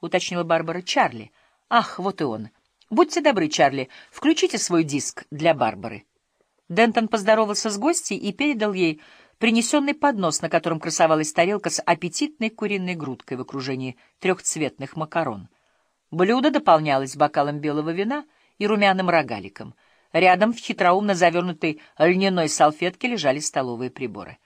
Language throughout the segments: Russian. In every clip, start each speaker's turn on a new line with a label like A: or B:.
A: — уточнила Барбара. «Чарли. Ах, вот и он. Будьте добры, Чарли, включите свой диск для Барбары». Дентон поздоровался с гостьей и передал ей принесенный поднос, на котором красовалась тарелка с аппетитной куриной грудкой в окружении трехцветных макарон. Блюдо дополнялось бокалом белого вина и румяным рогаликом. Рядом в хитроумно завернутой льняной салфетке лежали столовые приборы.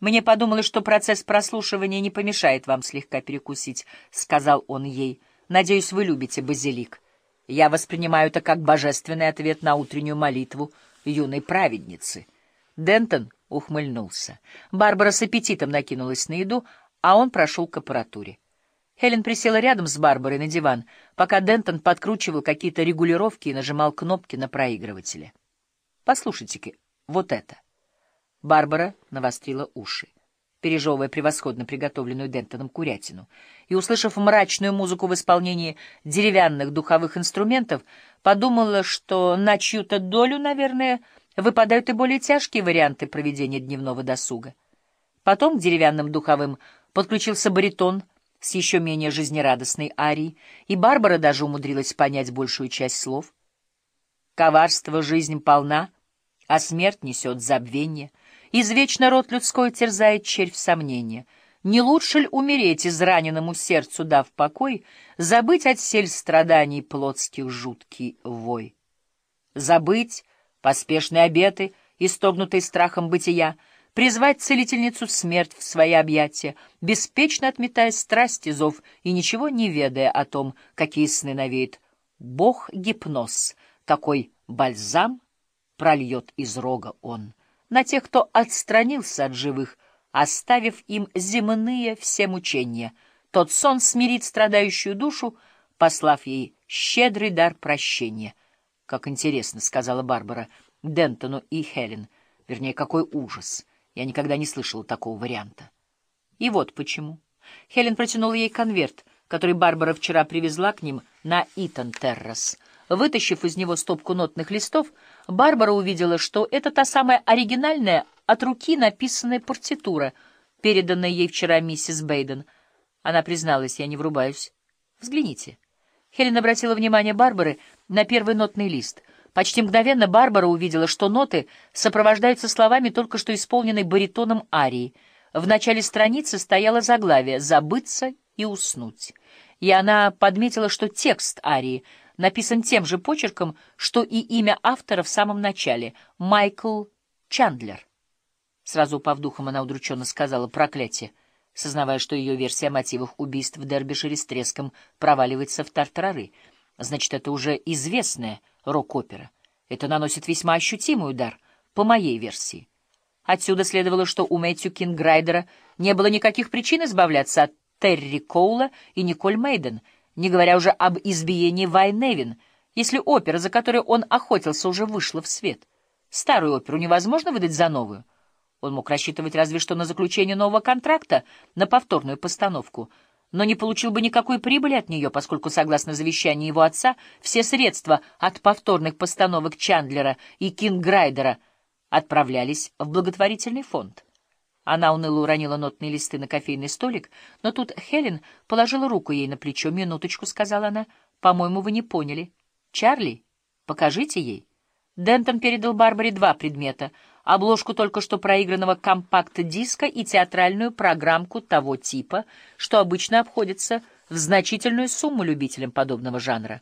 A: «Мне подумалось, что процесс прослушивания не помешает вам слегка перекусить», — сказал он ей. «Надеюсь, вы любите базилик. Я воспринимаю это как божественный ответ на утреннюю молитву юной праведницы». Дентон ухмыльнулся. Барбара с аппетитом накинулась на еду, а он прошел к аппаратуре. Хелен присела рядом с Барбарой на диван, пока Дентон подкручивал какие-то регулировки и нажимал кнопки на проигрывателе. «Послушайте-ка, вот это». Барбара навострила уши, пережевывая превосходно приготовленную Дентоном курятину, и, услышав мрачную музыку в исполнении деревянных духовых инструментов, подумала, что на чью-то долю, наверное, выпадают и более тяжкие варианты проведения дневного досуга. Потом к деревянным духовым подключился баритон с еще менее жизнерадостной арией, и Барбара даже умудрилась понять большую часть слов. «Коварство жизнь полна, а смерть несет забвение». Извечно род людской терзает червь сомнения. Не лучше ли умереть израненному сердцу, дав покой, забыть от сель страданий плотских жуткий вой? Забыть поспешные обеты, истогнутые страхом бытия, призвать целительницу смерть в свои объятия, беспечно отметая страсти зов и ничего не ведая о том, какие сны навеет. Бог-гипноз, такой бальзам прольет из рога он на тех, кто отстранился от живых, оставив им земные все мучения. Тот сон смирит страдающую душу, послав ей щедрый дар прощения. — Как интересно, — сказала Барбара Дентону и Хелен. Вернее, какой ужас. Я никогда не слышала такого варианта. И вот почему. Хелен протянула ей конверт, который Барбара вчера привезла к ним на Итан Террас — Вытащив из него стопку нотных листов, Барбара увидела, что это та самая оригинальная, от руки написанная партитура, переданная ей вчера миссис Бейден. Она призналась, я не врубаюсь. Взгляните. Хелен обратила внимание Барбары на первый нотный лист. Почти мгновенно Барбара увидела, что ноты сопровождаются словами только что исполненной баритоном арии. В начале страницы стояло заглавие «Забыться и уснуть». И она подметила, что текст арии — написан тем же почерком, что и имя автора в самом начале — Майкл Чандлер. Сразу упав духом, она удрученно сказала «проклятие», сознавая, что ее версия о мотивах убийств в Дербишере с треском проваливается в тартарары. Значит, это уже известная рок-опера. Это наносит весьма ощутимый удар, по моей версии. Отсюда следовало, что у Мэтью Кинграйдера не было никаких причин избавляться от Терри Коула и Николь Мейден — не говоря уже об избиении Вай Невин, если опера, за которой он охотился, уже вышла в свет. Старую оперу невозможно выдать за новую. Он мог рассчитывать разве что на заключение нового контракта, на повторную постановку, но не получил бы никакой прибыли от нее, поскольку, согласно завещанию его отца, все средства от повторных постановок Чандлера и Кинграйдера отправлялись в благотворительный фонд. Она уныло уронила нотные листы на кофейный столик, но тут Хелен положила руку ей на плечо. «Минуточку», — сказала она, — «по-моему, вы не поняли. Чарли, покажите ей». Дентон передал Барбаре два предмета — обложку только что проигранного компакт-диска и театральную программку того типа, что обычно обходится в значительную сумму любителям подобного жанра.